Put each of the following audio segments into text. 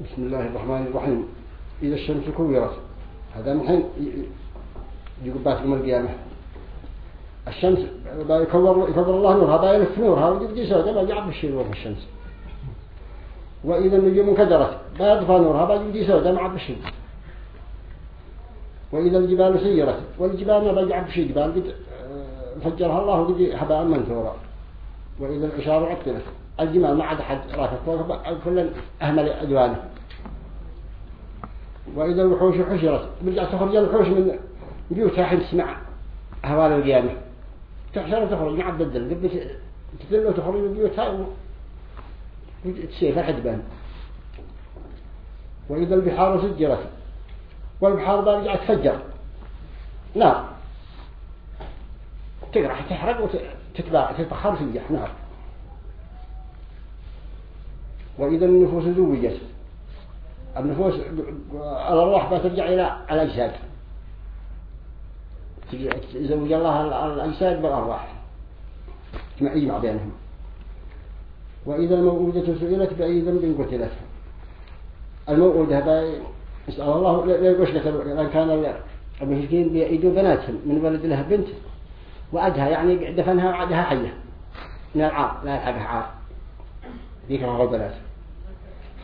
بسم الله الرحمن الرحيم. إذا الشمس كورت هذا من حين يقول بات يوم القيامة. الشمس يكبر يكبر الله نورها با يلف نورها ويجي سوداء ما يعب الشيء نور الشمس. وإذا النجوم انكدرت با يطفى نورها با يجي سوداء ما الشيء وإذا الجبال سيرت والجبال ما بيعب شيء جبال قد فجرها الله وقد هباء منثورا. وإذا العشار عطلت الجمال ما عاد أحد راكب فوق كل أهمل أدوانه وإذا الوحوش حشرت برجع تخرج الوحوش من بيوتها حين تسمع أهوال القيامة. تحشر تخرج مع الدل قبل تدل وتخرج من بيوتها وتسيف الحدبان وإذا البحار سجرت والبحار برجع تفجر. نار تقرح تحرق وتتبع تتبخر في نار وإذا النفوس زوجت. النفوس الأرواح بترجع إلى الأجساد زوج الله الأجساد بالأرواح يجمع بينهم. وإذا الموءودة سئلت بأي ذنب قتلت الموءودة يسأل الله لا يقوش لأن كان المشركين بيأيدوا بناتهم من ولد له بنت. وأدها يعني دفنها وعدها حية. من العار. لا يلحقها عار. ذيك الغلبلات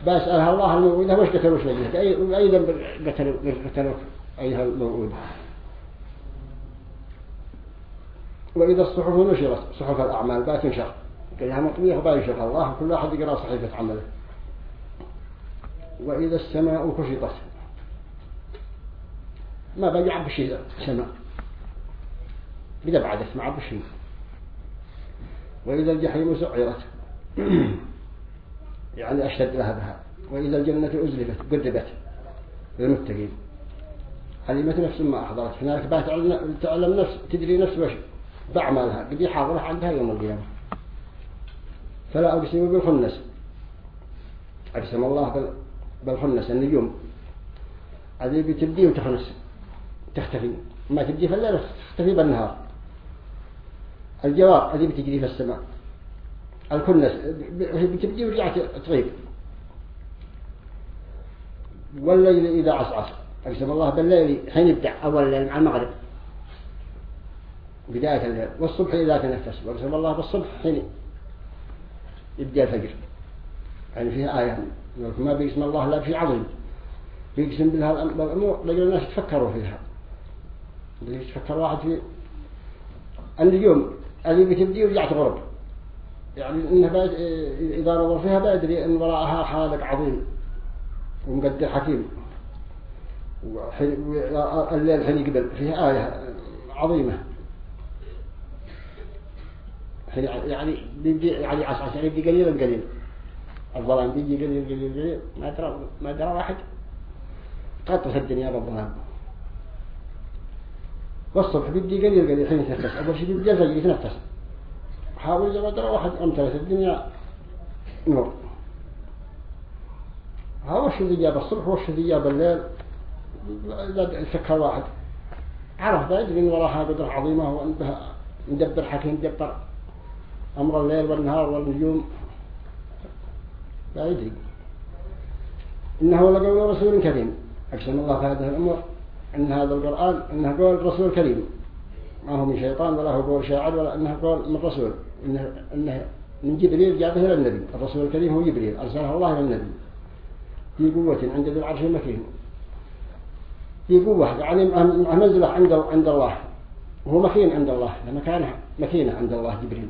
بسألها الله الموعودة وش قتلوا شيء أي أي ذنب قتلوا قتلوا أيها الموعودة وإذا الصحف نشرت صحف الأعمال بتنشر كلها مطبيخ بينشر الله كل واحد يقرأ صحيفة عمله. وإذا السماء كشطت. ما بيعب شيء سماء بدا بعدت ما عب شيء وإذا الجحيم سعرت. يعني أشد لهبها وإذا الجنة أزلفت قربت للمتقين علمت نفس ما أحضرت. هناك تعلم نفس تدري نفس وش؟ بعملها قد يحاضرها عندها يوم القيامة. فلا أقسم بالخنس. أقسم الله بالخنس النجوم هذه بتبدي وتخنس. تختفي. ما تبدي في الليل تختفي بالنهار. الجوار هذه بتجري في السماء. الكنس بتبدي ورجعت تغيب. والليل إذا عصعص أقسم الله بالليل حين يبدأ أول الليل مع المغرب. بداية الليل. والصبح إذا تنفس. وأقسم الله بالصبح حين يبدأ الفجر. يعني فيها آية. ما بيقسم الله لا في عظيم. بيقسم بها الأمور لقى الناس يتفكروا فيها يتفكر واحد في النجوم اللي بتبدي ورجعت غرب يعني إنها بعد إذا نظر فيها بأدري أن وراءها خالق عظيم ومقدر حكيم. الليل حين قبل فيه آية عظيمة. يعني بيجي يعني عس يعني بيجي قليلا قليل الظلام بيجي قليل قليل قليل ما درى ما درى واحد. تغطس الدنيا بالظلام والصبح بيجي قليل قليل حين يتنفس. أول شيء بيجي يتنفس. حاول إذا قدر واحد أمثلة الدنيا. نور ها وش اللي جاب الصبح وش اللي جاب الليل؟ إذا فكر واحد. عرف بعد من وراها قدرة عظيمة وعنده مدبر حكيم مدبر. أمر الليل والنهار والنجوم. لا يدري. إنه لقول رسول كريم. أقسم الله في هذه الأمور إن هذا القرآن إنه قول رسول كريم. ما هو من شيطان ولا هو قول شاعر ولا إنه قول من رسول. إنه, إنه من جبريل جابه إلى النبي. الرسول الكريم هو جبريل. أرسله الله إلى النبي. في قوة عند ذي العرش المكين. في قوة. يعني منزلة عند عند الله. وهو مكين عند الله. مكانه مكينة عند الله جبريل.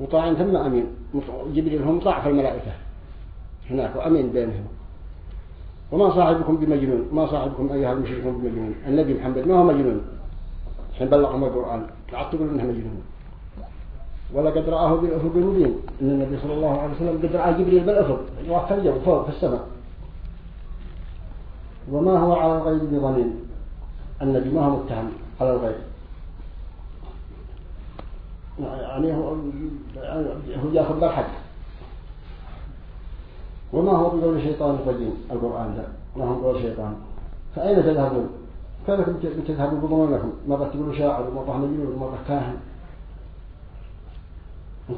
وطاعا ثم أمين. جبريل هم طاع في الملائكة. هناك وأمين بينهم. وما صاحبكم بمجنون. ما صاحبكم أيها المشركون بمجنون. النبي محمد ما هو مجنون. حين بلغهم القرآن. لا تقولوا إنه مجنون. ولقد رآه بالأفق المبين إن النبي صلى الله عليه وسلم قد رأى جبريل بالأفق في الجو فوق في السماء. وما هو على الغيب بضنين النبي ما هو متهم على الغيب. يعني هو هو يأخذ بالحق وما هو بقول الشيطان الرجيم؟ القرآن ده ما هو بقول الشيطان. فأين تذهبون؟ كيف بتذهبوا بضمانكم مرة تقولوا شاعر ومرة مجنون ومرة كاهن.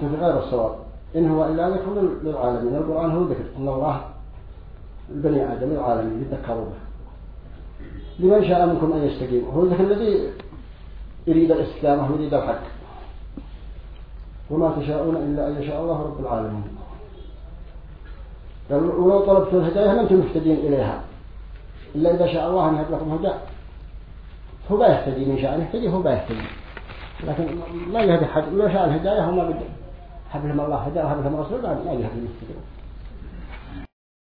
في غير الصواب. إن هو إلا ذكر للعالمين. القرآن هو ذكر. إن الله البني آدم العالمين يتذكروا به. لمن شاء منكم أن يستقيم. هو ذلك الذي يريد الاستقامة ويريد الحق. وما تشاءون إلا أن يشاء الله رب العالمين. ولو طلبت الهداية لم مهتدين إليها. إلا إذا شاء الله أن يهد لكم هدى. هو لا يهتدي من شاء يهتدي هو لا يهتدي لكن ما يهدي حد. لو شاء الهداية هو ما بد حبلهم الله هداه وحبلهم رسول ما يهدي يهتدي